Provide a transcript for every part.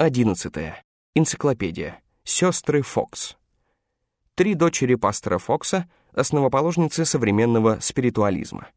11. Энциклопедия. Сестры Фокс. Три дочери пастора Фокса, основоположницы современного спиритуализма.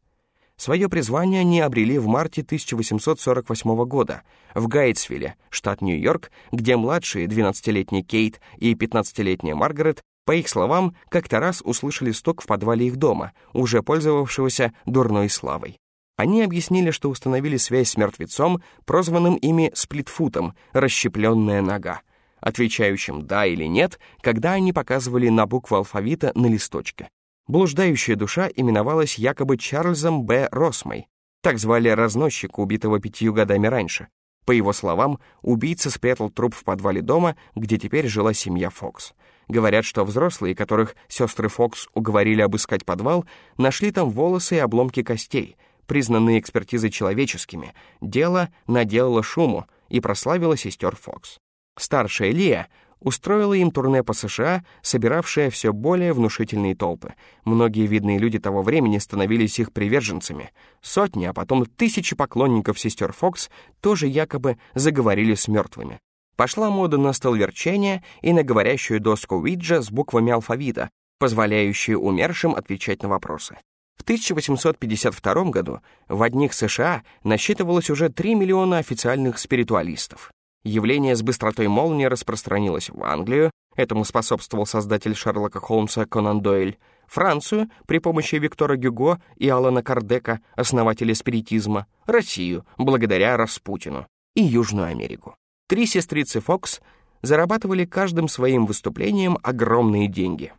Свое призвание они обрели в марте 1848 года в Гайтсвилле, штат Нью-Йорк, где младшие 12-летний Кейт и 15-летняя Маргарет, по их словам, как-то раз услышали стук в подвале их дома, уже пользовавшегося дурной славой. Они объяснили, что установили связь с мертвецом, прозванным ими сплитфутом, расщепленная нога, отвечающим «да» или «нет», когда они показывали на букву алфавита на листочке. Блуждающая душа именовалась якобы Чарльзом Б. Росмой. Так звали разносчика, убитого пятью годами раньше. По его словам, убийца спрятал труп в подвале дома, где теперь жила семья Фокс. Говорят, что взрослые, которых сестры Фокс уговорили обыскать подвал, нашли там волосы и обломки костей, признанные экспертизой человеческими. Дело наделало шуму и прославило сестер Фокс. Старшая Лия устроила им турне по США, собиравшее все более внушительные толпы. Многие видные люди того времени становились их приверженцами. Сотни, а потом тысячи поклонников сестер Фокс тоже якобы заговорили с мертвыми. Пошла мода на столверчение и на говорящую доску Уиджа с буквами алфавита, позволяющую умершим отвечать на вопросы. В 1852 году в одних США насчитывалось уже 3 миллиона официальных спиритуалистов. Явление с быстротой молнии распространилось в Англию, этому способствовал создатель Шерлока Холмса Конан Дойль, Францию при помощи Виктора Гюго и Алана Кардека, основателя спиритизма, Россию благодаря Распутину и Южную Америку. Три сестрицы Фокс зарабатывали каждым своим выступлением огромные деньги.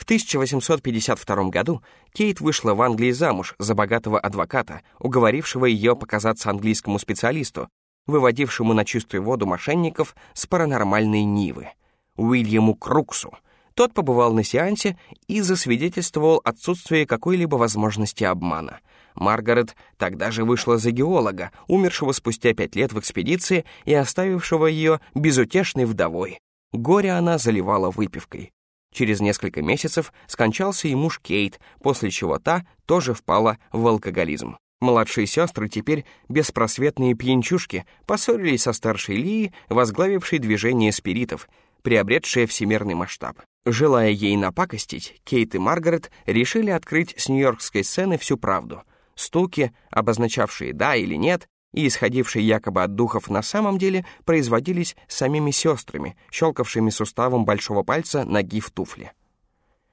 В 1852 году Кейт вышла в Англии замуж за богатого адвоката, уговорившего ее показаться английскому специалисту, выводившему на чистую воду мошенников с паранормальной Нивы, Уильяму Круксу. Тот побывал на сеансе и засвидетельствовал отсутствие какой-либо возможности обмана. Маргарет тогда же вышла за геолога, умершего спустя пять лет в экспедиции и оставившего ее безутешной вдовой. Горе она заливала выпивкой. Через несколько месяцев скончался и муж Кейт, после чего та тоже впала в алкоголизм. Младшие сестры теперь беспросветные пьянчушки поссорились со старшей Лией, возглавившей движение спиритов, приобретшее всемирный масштаб. Желая ей напакостить, Кейт и Маргарет решили открыть с нью-йоркской сцены всю правду. Стуки, обозначавшие «да» или «нет», и исходившие якобы от духов на самом деле производились самими сестрами, щелкавшими суставом большого пальца ноги в туфле.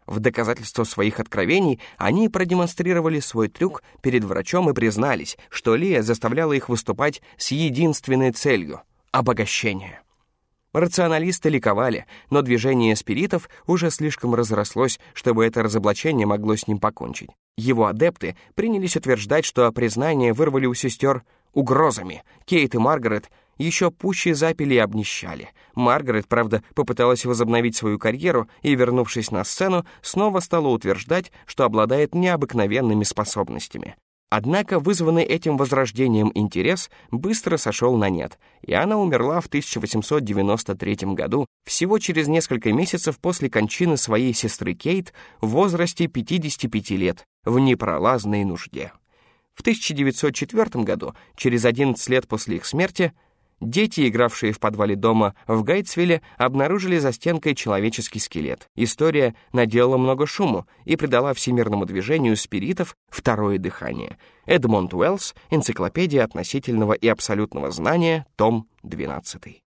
В доказательство своих откровений они продемонстрировали свой трюк перед врачом и признались, что Лия заставляла их выступать с единственной целью — обогащение. Рационалисты ликовали, но движение спиритов уже слишком разрослось, чтобы это разоблачение могло с ним покончить. Его адепты принялись утверждать, что признание вырвали у сестер угрозами. Кейт и Маргарет еще пуще запили и обнищали. Маргарет, правда, попыталась возобновить свою карьеру и, вернувшись на сцену, снова стала утверждать, что обладает необыкновенными способностями. Однако вызванный этим возрождением интерес быстро сошел на нет, и она умерла в 1893 году, всего через несколько месяцев после кончины своей сестры Кейт в возрасте 55 лет, в непролазной нужде. В 1904 году, через 11 лет после их смерти, Дети, игравшие в подвале дома в Гайтсвилле, обнаружили за стенкой человеческий скелет. История наделала много шуму и придала всемирному движению спиритов второе дыхание. Эдмонд Уэллс, Энциклопедия относительного и абсолютного знания, том 12.